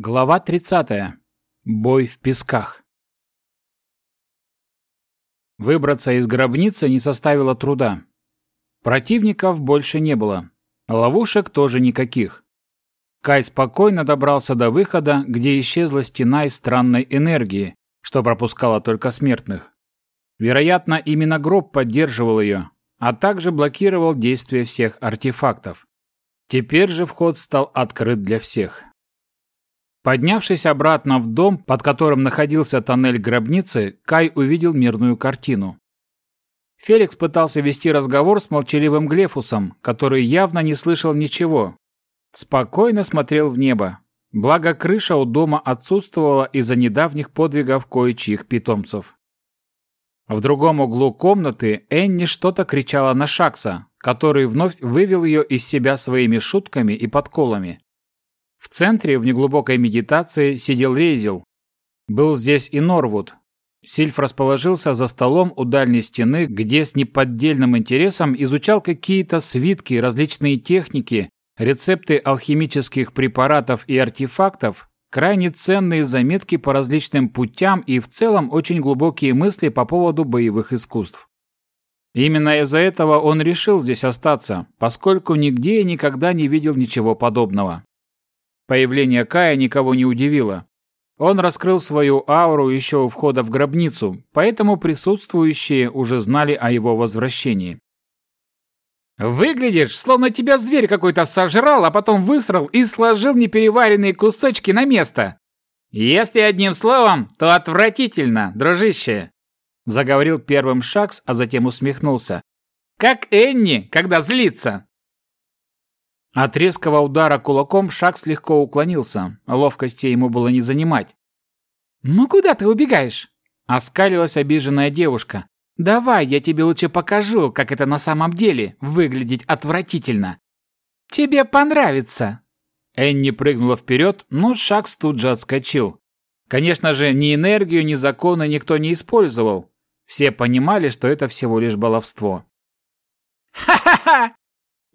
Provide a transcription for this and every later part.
Глава 30. Бой в песках. Выбраться из гробницы не составило труда. Противников больше не было. Ловушек тоже никаких. Кай спокойно добрался до выхода, где исчезла стена из странной энергии, что пропускала только смертных. Вероятно, именно гроб поддерживал ее, а также блокировал действие всех артефактов. Теперь же вход стал открыт для всех. Поднявшись обратно в дом, под которым находился тоннель гробницы, Кай увидел мирную картину. Феликс пытался вести разговор с молчаливым Глефусом, который явно не слышал ничего. Спокойно смотрел в небо. Благо крыша у дома отсутствовала из-за недавних подвигов кое-чьих питомцев. В другом углу комнаты Энни что-то кричала на Шакса, который вновь вывел ее из себя своими шутками и подколами. В центре в неглубокой медитации сидел Рейзел. Был здесь и Норвуд. Сильф расположился за столом у дальней стены, где с неподдельным интересом изучал какие-то свитки, различные техники, рецепты алхимических препаратов и артефактов, крайне ценные заметки по различным путям и в целом очень глубокие мысли по поводу боевых искусств. Именно из-за этого он решил здесь остаться, поскольку нигде и никогда не видел ничего подобного. Появление Кая никого не удивило. Он раскрыл свою ауру еще у входа в гробницу, поэтому присутствующие уже знали о его возвращении. «Выглядишь, словно тебя зверь какой-то сожрал, а потом высрал и сложил непереваренные кусочки на место. Если одним словом, то отвратительно, дружище!» Заговорил первым Шакс, а затем усмехнулся. «Как Энни, когда злится!» От резкого удара кулаком Шакс легко уклонился, ловкости ему было не занимать. «Ну куда ты убегаешь?» – оскалилась обиженная девушка. «Давай, я тебе лучше покажу, как это на самом деле выглядеть отвратительно. Тебе понравится!» Энни прыгнула вперед, но Шакс тут же отскочил. Конечно же, ни энергию, ни законы никто не использовал. Все понимали, что это всего лишь баловство. «Ха-ха-ха!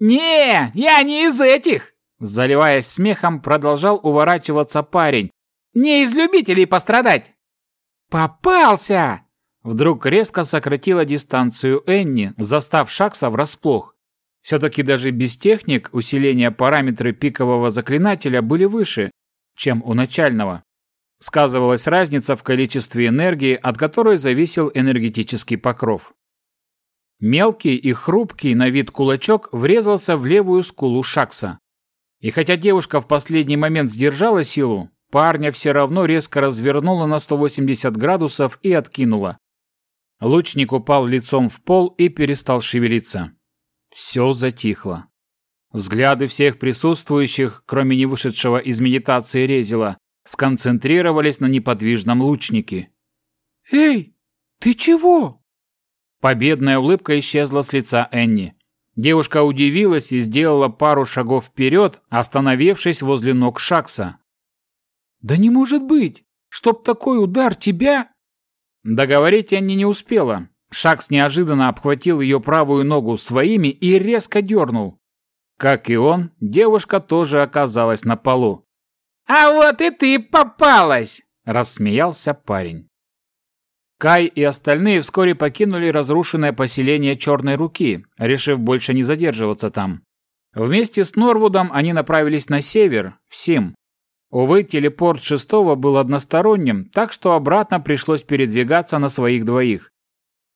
«Не, я не из этих!» Заливаясь смехом, продолжал уворачиваться парень. «Не из любителей пострадать!» «Попался!» Вдруг резко сократила дистанцию Энни, застав Шакса врасплох. Все-таки даже без техник усиления параметры пикового заклинателя были выше, чем у начального. Сказывалась разница в количестве энергии, от которой зависел энергетический покров. Мелкий и хрупкий на вид кулачок врезался в левую скулу Шакса. И хотя девушка в последний момент сдержала силу, парня все равно резко развернула на 180 градусов и откинула. Лучник упал лицом в пол и перестал шевелиться. Все затихло. Взгляды всех присутствующих, кроме не из медитации Резила, сконцентрировались на неподвижном лучнике. «Эй, ты чего?» Победная улыбка исчезла с лица Энни. Девушка удивилась и сделала пару шагов вперед, остановившись возле ног Шакса. «Да не может быть! Чтоб такой удар тебя...» Договорить Энни не успела. Шакс неожиданно обхватил ее правую ногу своими и резко дернул. Как и он, девушка тоже оказалась на полу. «А вот и ты попалась!» – рассмеялся парень. Кай и остальные вскоре покинули разрушенное поселение Черной Руки, решив больше не задерживаться там. Вместе с Норвудом они направились на север, в Сим. Увы, телепорт шестого был односторонним, так что обратно пришлось передвигаться на своих двоих.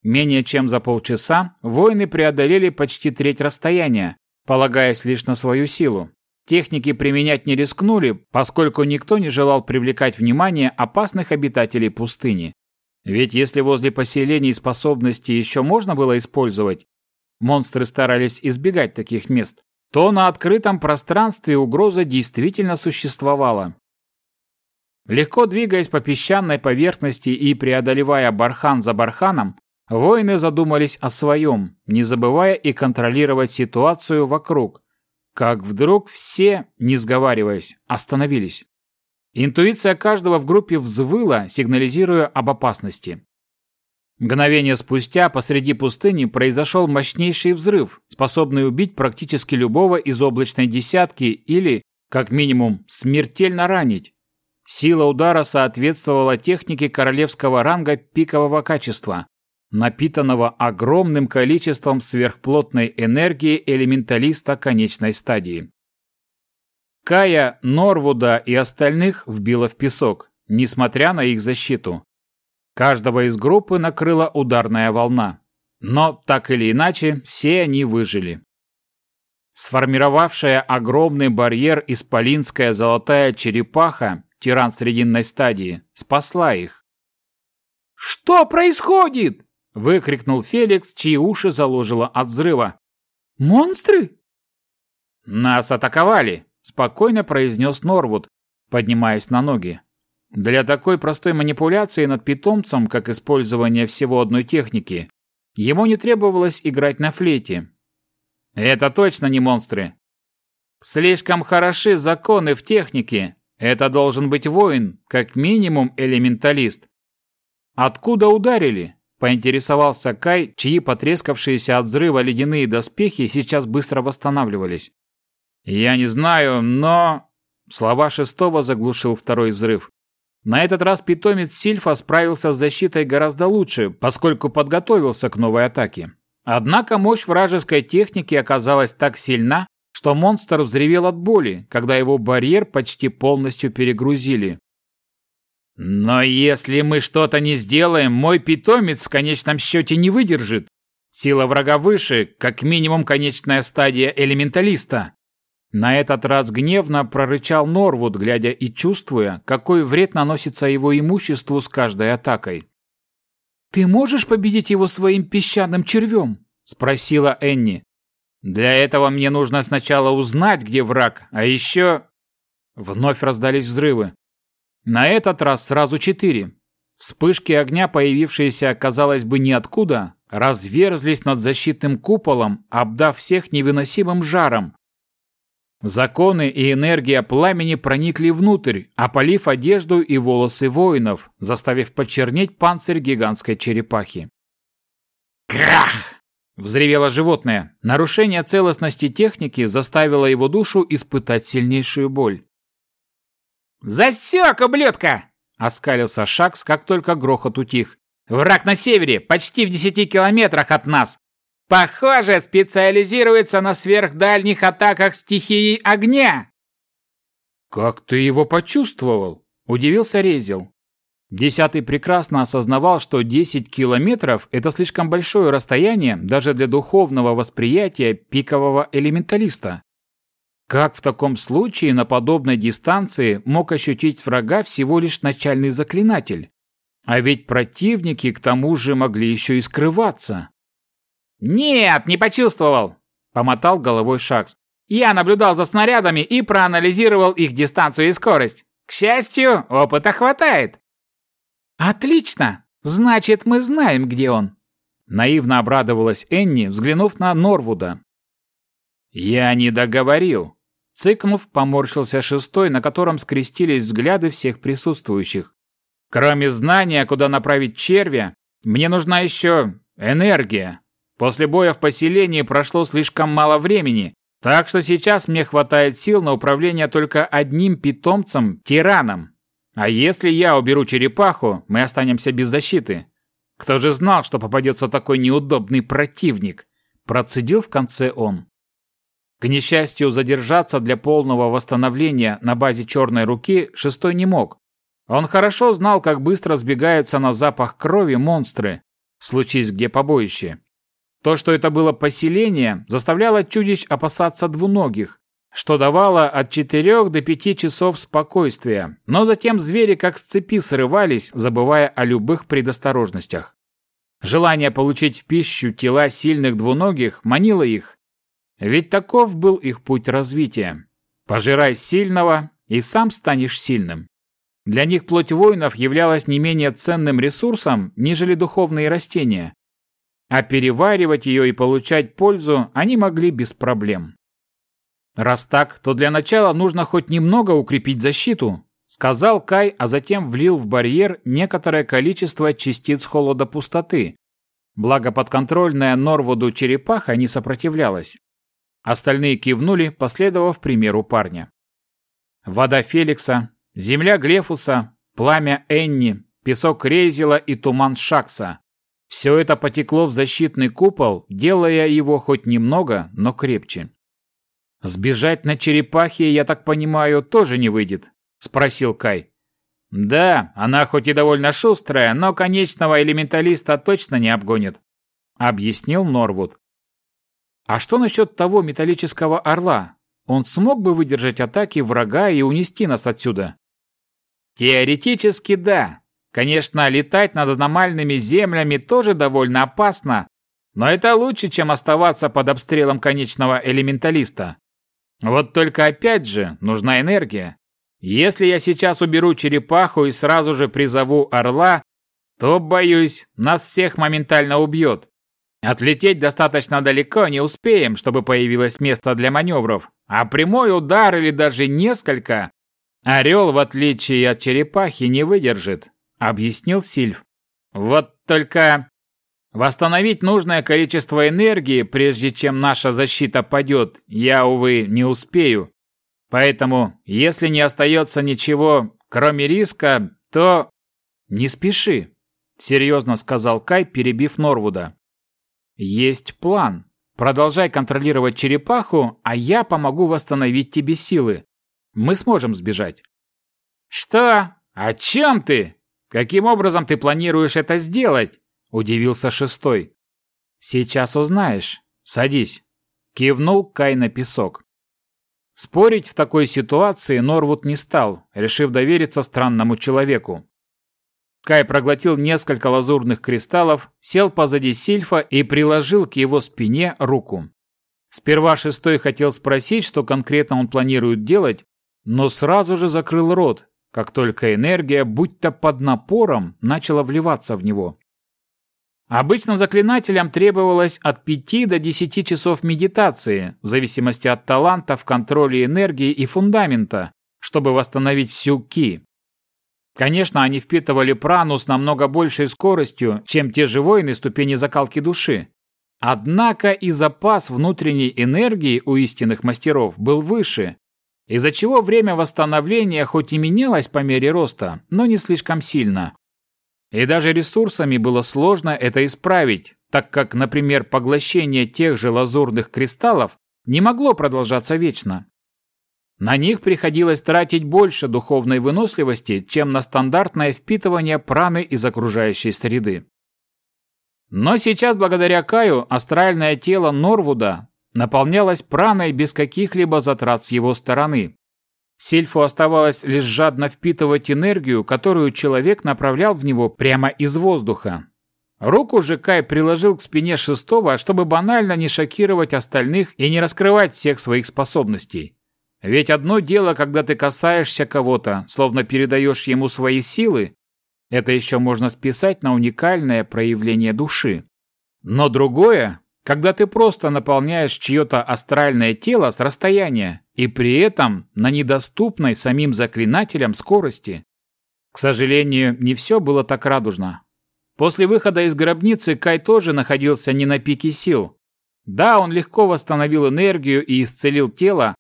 Менее чем за полчаса воины преодолели почти треть расстояния, полагаясь лишь на свою силу. Техники применять не рискнули, поскольку никто не желал привлекать внимание опасных обитателей пустыни. Ведь если возле поселений способности еще можно было использовать, монстры старались избегать таких мест, то на открытом пространстве угроза действительно существовала. Легко двигаясь по песчаной поверхности и преодолевая бархан за барханом, воины задумались о своем, не забывая и контролировать ситуацию вокруг. Как вдруг все, не сговариваясь, остановились. Интуиция каждого в группе взвыла, сигнализируя об опасности. Мгновение спустя посреди пустыни произошел мощнейший взрыв, способный убить практически любого из облачной десятки или, как минимум, смертельно ранить. Сила удара соответствовала технике королевского ранга пикового качества, напитанного огромным количеством сверхплотной энергии элементалиста конечной стадии. Кая, Норвуда и остальных вбила в песок, несмотря на их защиту. Каждого из группы накрыла ударная волна. Но, так или иначе, все они выжили. Сформировавшая огромный барьер исполинская золотая черепаха, тиран срединной стадии, спасла их. «Что происходит?» – выкрикнул Феликс, чьи уши заложило от взрыва. «Монстры?» «Нас атаковали», – спокойно произнес Норвуд, поднимаясь на ноги. Для такой простой манипуляции над питомцем, как использование всего одной техники, ему не требовалось играть на флейте. Это точно не монстры. Слишком хороши законы в технике. Это должен быть воин, как минимум элементалист. Откуда ударили? Поинтересовался Кай, чьи потрескавшиеся от взрыва ледяные доспехи сейчас быстро восстанавливались. «Я не знаю, но...» Слова шестого заглушил второй взрыв. На этот раз питомец Сильфа справился с защитой гораздо лучше, поскольку подготовился к новой атаке. Однако мощь вражеской техники оказалась так сильна, что монстр взревел от боли, когда его барьер почти полностью перегрузили. «Но если мы что-то не сделаем, мой питомец в конечном счете не выдержит. Сила врага выше, как минимум конечная стадия элементалиста. На этот раз гневно прорычал Норвуд, глядя и чувствуя, какой вред наносится его имуществу с каждой атакой. «Ты можешь победить его своим песчаным червем?» – спросила Энни. «Для этого мне нужно сначала узнать, где враг, а еще...» Вновь раздались взрывы. На этот раз сразу четыре. Вспышки огня, появившиеся, казалось бы, ниоткуда, разверзлись над защитным куполом, обдав всех невыносимым жаром, Законы и энергия пламени проникли внутрь, опалив одежду и волосы воинов, заставив почернеть панцирь гигантской черепахи. «Крах!» – взревело животное. Нарушение целостности техники заставило его душу испытать сильнейшую боль. «Засек, ублюдка!» – оскалился Шакс, как только грохот утих. «Враг на севере, почти в десяти километрах от нас. Похоже, специализируется на сверхдальних атаках стихией огня. Как ты его почувствовал? Удивился Резил. Десятый прекрасно осознавал, что 10 километров – это слишком большое расстояние даже для духовного восприятия пикового элементалиста. Как в таком случае на подобной дистанции мог ощутить врага всего лишь начальный заклинатель? А ведь противники к тому же могли еще и скрываться. «Нет, не почувствовал!» – помотал головой Шакс. «Я наблюдал за снарядами и проанализировал их дистанцию и скорость. К счастью, опыта хватает». «Отлично! Значит, мы знаем, где он!» Наивно обрадовалась Энни, взглянув на Норвуда. «Я не договорил!» Цыкнув, поморщился шестой, на котором скрестились взгляды всех присутствующих. «Кроме знания, куда направить червя, мне нужна еще энергия!» После боя в поселении прошло слишком мало времени, так что сейчас мне хватает сил на управление только одним питомцем – тираном. А если я уберу черепаху, мы останемся без защиты. Кто же знал, что попадется такой неудобный противник? Процедил в конце он. К несчастью, задержаться для полного восстановления на базе черной руки шестой не мог. Он хорошо знал, как быстро сбегаются на запах крови монстры, случись где побоище. То, что это было поселение, заставляло чудищ опасаться двуногих, что давало от 4 до 5 часов спокойствия, но затем звери как с цепи срывались, забывая о любых предосторожностях. Желание получить в пищу тела сильных двуногих манило их, ведь таков был их путь развития. Пожирай сильного, и сам станешь сильным. Для них плоть воинов являлась не менее ценным ресурсом, нежели духовные растения, а переваривать ее и получать пользу они могли без проблем. «Раз так, то для начала нужно хоть немного укрепить защиту», сказал Кай, а затем влил в барьер некоторое количество частиц холода пустоты. Благо подконтрольная Норвуду черепаха не сопротивлялась. Остальные кивнули, последовав примеру парня. Вода Феликса, Земля Глефуса, пламя Энни, песок Рейзела и туман Шакса. Все это потекло в защитный купол, делая его хоть немного, но крепче. «Сбежать на черепахе, я так понимаю, тоже не выйдет?» – спросил Кай. «Да, она хоть и довольно шустрая, но конечного элементалиста точно не обгонит», – объяснил Норвуд. «А что насчет того металлического орла? Он смог бы выдержать атаки врага и унести нас отсюда?» «Теоретически да. Конечно, летать над аномальными землями тоже довольно опасно, но это лучше, чем оставаться под обстрелом конечного элементалиста. Вот только опять же нужна энергия. Если я сейчас уберу черепаху и сразу же призову орла, то, боюсь, нас всех моментально убьет. Отлететь достаточно далеко не успеем, чтобы появилось место для маневров, а прямой удар или даже несколько орел, в отличие от черепахи, не выдержит, объяснил Сильв. Вот только восстановить нужное количество энергии, прежде чем наша защита падет, я, увы, не успею. Поэтому, если не остается ничего, кроме риска, то... Не спеши, серьезно сказал Кай, перебив Норвуда. Есть план. Продолжай контролировать черепаху, а я помогу восстановить тебе силы. Мы сможем сбежать. Что? О чем ты? Каким образом ты планируешь это сделать? Удивился шестой. Сейчас узнаешь. Садись. Кивнул Кай на песок. Спорить в такой ситуации Норвуд не стал, решив довериться странному человеку. Кай проглотил несколько лазурных кристаллов, сел позади Сильфа и приложил к его спине руку. Сперва шестой хотел спросить, что конкретно он планирует делать, но сразу же закрыл рот, как только энергия, будь-то под напором, начала вливаться в него. Обычно заклинателям требовалось от 5 до 10 часов медитации, в зависимости от таланта в контроле энергии и фундамента, чтобы восстановить всю ки. Конечно, они впитывали прану с намного большей скоростью, чем те же воины ступени закалки души. Однако и запас внутренней энергии у истинных мастеров был выше, из-за чего время восстановления хоть и менялось по мере роста, но не слишком сильно. И даже ресурсами было сложно это исправить, так как, например, поглощение тех же лазурных кристаллов не могло продолжаться вечно. На них приходилось тратить больше духовной выносливости, чем на стандартное впитывание праны из окружающей среды. Но сейчас, благодаря Каю, астральное тело Норвуда наполнялось праной без каких-либо затрат с его стороны, Сильфу оставалось лишь жадно впитывать энергию, которую человек направлял в него прямо из воздуха. Руку же Кай приложил к спине шестого, чтобы банально не шокировать остальных и не раскрывать всех своих способностей. Ведь одно дело, когда ты касаешься кого-то, словно передаешь ему свои силы, это еще можно списать на уникальное проявление души. Но другое, когда ты просто наполняешь чье-то астральное тело с расстояния, и при этом на недоступной самим заклинателям скорости. К сожалению, не все было так радужно. После выхода из гробницы Кай тоже находился не на пике сил. Да, он легко восстановил энергию и исцелил тело,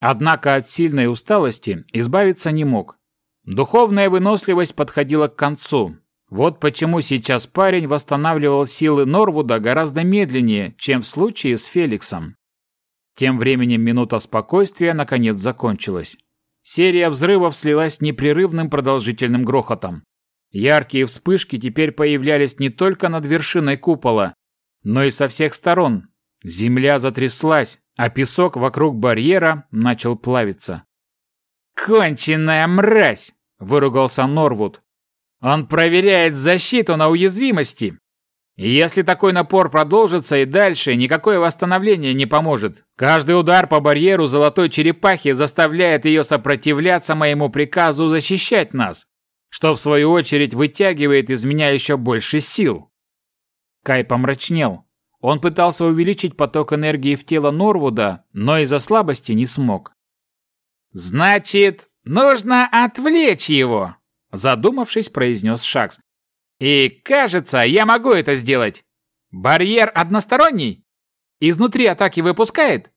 однако от сильной усталости избавиться не мог. Духовная выносливость подходила к концу, вот почему сейчас парень восстанавливал силы Норвуда гораздо медленнее, чем в случае с Феликсом. Тем временем минута спокойствия наконец закончилась. Серия взрывов слилась непрерывным продолжительным грохотом. Яркие вспышки теперь появлялись не только над вершиной купола, но и со всех сторон. Земля затряслась, а песок вокруг барьера начал плавиться. «Конченая мразь!» – выругался Норвуд. Он проверяет защиту на уязвимости. Если такой напор продолжится и дальше, никакое восстановление не поможет. Каждый удар по барьеру золотой черепахи заставляет ее сопротивляться моему приказу защищать нас, что в свою очередь вытягивает из меня еще больше сил. Кай помрачнел. Он пытался увеличить поток энергии в тело Норвуда, но из-за слабости не смог. «Значит, нужно отвлечь его!» Задумавшись, произнес Шакс. «И кажется, я могу это сделать. Барьер односторонний? Изнутри атаки выпускает?»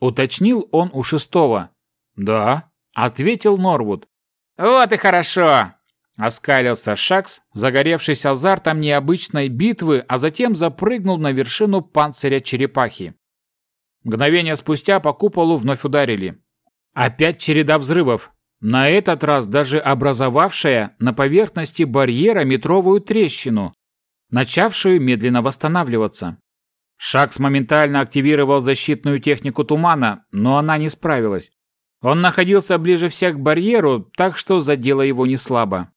Уточнил он у шестого. «Да», — ответил Норвуд. Вот и хорошо!» Оскалился Шакс, загоревшись азартом необычной битвы, а затем запрыгнул на вершину панциря черепахи. Мгновение спустя по куполу вновь ударили. Опять череда взрывов. На этот раз даже образовавшая на поверхности барьера метровую трещину, начавшую медленно восстанавливаться. Шакс моментально активировал защитную технику тумана, но она не справилась. Он находился ближе всех к барьеру, так что задело его не слабо.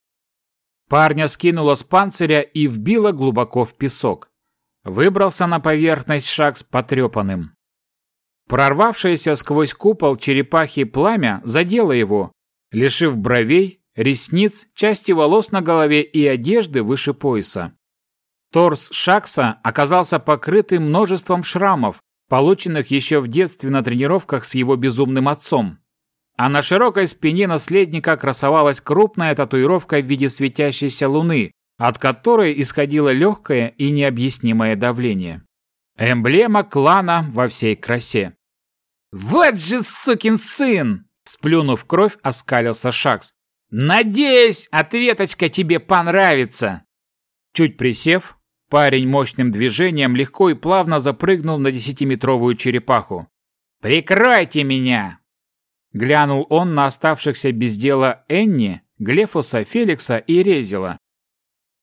Парня скинуло с панциря и вбило глубоко в песок. Выбрался на поверхность Шакс потрепанным. Прорвавшееся сквозь купол черепахи пламя задело его, лишив бровей, ресниц, части волос на голове и одежды выше пояса. Торс Шакса оказался покрытым множеством шрамов, полученных еще в детстве на тренировках с его безумным отцом. А на широкой спине наследника красовалась крупная татуировка в виде светящейся луны, от которой исходило легкое и необъяснимое давление. Эмблема клана во всей красе. «Вот же сукин сын!» Сплюнув кровь, оскалился Шакс. «Надеюсь, ответочка тебе понравится!» Чуть присев, парень мощным движением легко и плавно запрыгнул на десятиметровую черепаху. «Прикройте меня!» Глянул он на оставшихся без дела Энни, Глефуса, Феликса и Резила.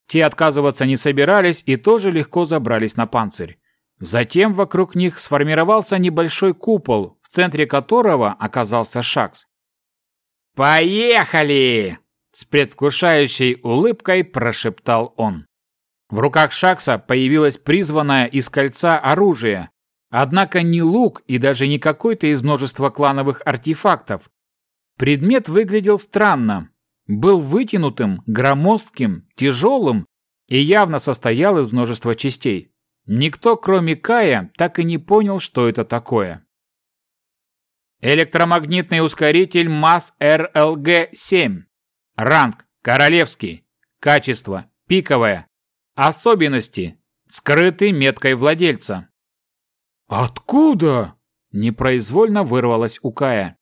Те отказываться не собирались и тоже легко забрались на панцирь. Затем вокруг них сформировался небольшой купол, центре которого оказался Шакс. «Поехали!» – с предвкушающей улыбкой прошептал он. В руках Шакса появилось призванное из кольца оружие, однако не лук и даже не какой-то из множества клановых артефактов. Предмет выглядел странно, был вытянутым, громоздким, тяжелым и явно состоял из множества частей. Никто, кроме Кая, так и не понял, что это такое. Электромагнитный ускоритель МАС-РЛГ-7. Ранг – королевский. Качество – пиковое. Особенности – скрытый меткой владельца. «Откуда?» – непроизвольно вырвалось у Кая.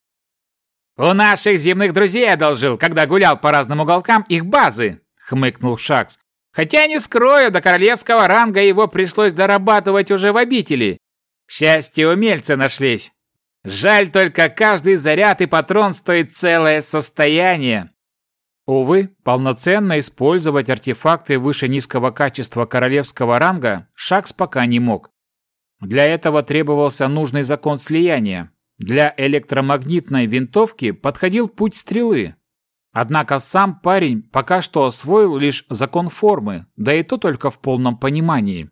«У наших земных друзей одолжил, когда гулял по разным уголкам их базы», – хмыкнул Шакс. Хотя не скрою, до королевского ранга его пришлось дорабатывать уже в обители. К счастью, умельцы нашлись. Жаль только, каждый заряд и патрон стоит целое состояние. Увы, полноценно использовать артефакты выше низкого качества королевского ранга Шакс пока не мог. Для этого требовался нужный закон слияния. Для электромагнитной винтовки подходил путь стрелы, Однако сам парень пока что освоил лишь закон формы, да и то только в полном понимании.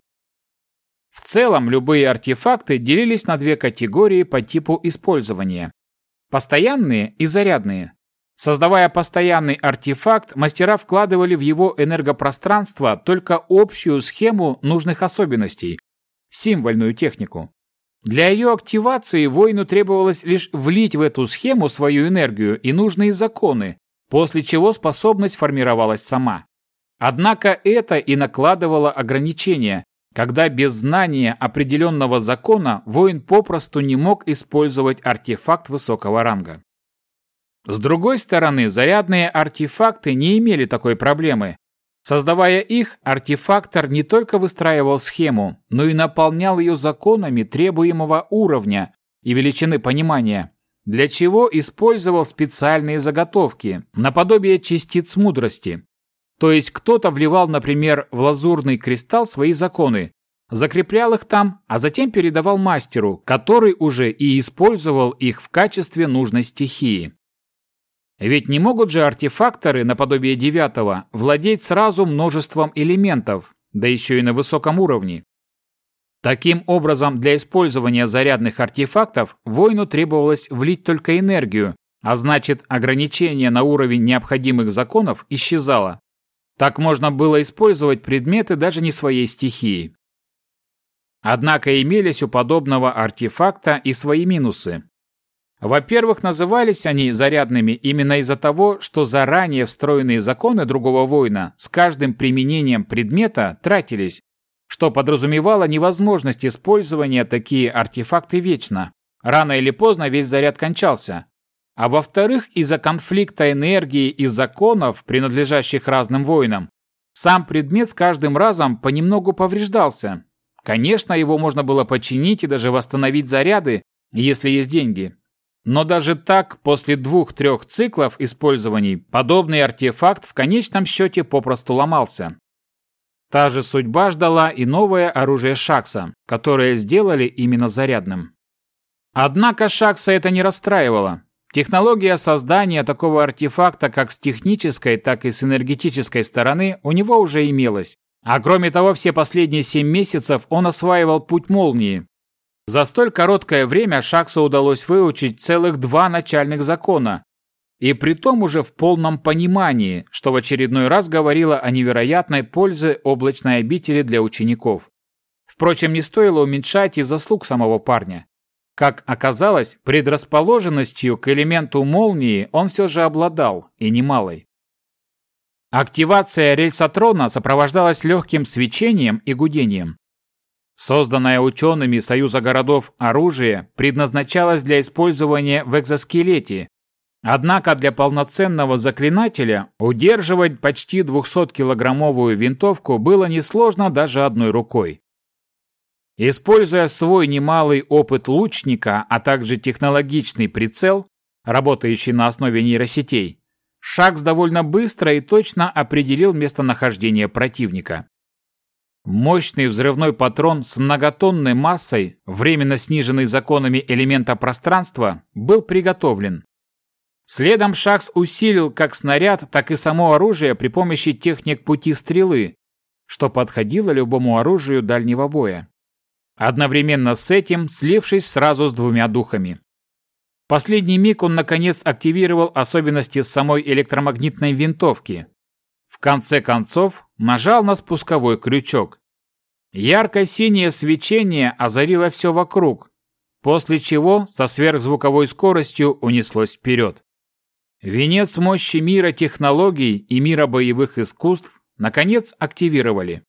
В целом, любые артефакты делились на две категории по типу использования. Постоянные и зарядные. Создавая постоянный артефакт, мастера вкладывали в его энергопространство только общую схему нужных особенностей, символьную технику. Для ее активации воину требовалось лишь влить в эту схему свою энергию и нужные законы, после чего способность формировалась сама. Однако это и накладывало ограничения, когда без знания определенного закона воин попросту не мог использовать артефакт высокого ранга. С другой стороны, зарядные артефакты не имели такой проблемы. Создавая их, артефактор не только выстраивал схему, но и наполнял ее законами требуемого уровня и величины понимания, для чего использовал специальные заготовки, наподобие частиц мудрости. То есть кто-то вливал, например, в лазурный кристалл свои законы, закреплял их там, а затем передавал мастеру, который уже и использовал их в качестве нужной стихии. Ведь не могут же артефакторы, наподобие девятого, владеть сразу множеством элементов, да еще и на высоком уровне. Таким образом, для использования зарядных артефактов воину требовалось влить только энергию, а значит, ограничение на уровень необходимых законов исчезало. Так можно было использовать предметы даже не своей стихии. Однако имелись у подобного артефакта и свои минусы. Во-первых, назывались они зарядными именно из-за того, что заранее встроенные законы другого воина с каждым применением предмета тратились, что подразумевало невозможность использования такие артефакты вечно. Рано или поздно весь заряд кончался. А во-вторых, из-за конфликта энергии и законов, принадлежащих разным воинам, сам предмет с каждым разом понемногу повреждался. Конечно, его можно было починить и даже восстановить заряды, если есть деньги. Но даже так, после двух-трех циклов использований, подобный артефакт в конечном счете попросту ломался. Та же судьба ждала и новое оружие Шакса, которое сделали именно зарядным. Однако Шакса это не расстраивало. Технология создания такого артефакта как с технической, так и с энергетической стороны у него уже имелась. А кроме того, все последние семь месяцев он осваивал путь молнии, за столь короткое время Шаксу удалось выучить целых два начальных закона, и при том уже в полном понимании, что в очередной раз говорило о невероятной пользе облачной обители для учеников. Впрочем, не стоило уменьшать и заслуг самого парня. Как оказалось, предрасположенностью к элементу молнии он все же обладал, и немалой. Активация рельсотрона сопровождалась легким свечением и гудением. Созданное учеными Союза городов оружие предназначалось для использования в экзоскелете. Однако для полноценного заклинателя удерживать почти 200-килограммовую винтовку было несложно даже одной рукой. Используя свой немалый опыт лучника, а также технологичный прицел, работающий на основе нейросетей, Шакс довольно быстро и точно определил местонахождение противника. Мощный взрывной патрон с многотонной массой, временно сниженный законами элемента пространства, был приготовлен. Следом Шакс усилил как снаряд, так и само оружие при помощи техник пути стрелы, что подходило любому оружию дальнего боя. Одновременно с этим слившись сразу с двумя духами. Последний миг он наконец активировал особенности самой электромагнитной винтовки, конце концов нажал на спусковой крючок. Ярко-синее свечение озарило все вокруг, после чего со сверхзвуковой скоростью унеслось вперед. Венец мощи мира технологий и мира боевых искусств наконец активировали.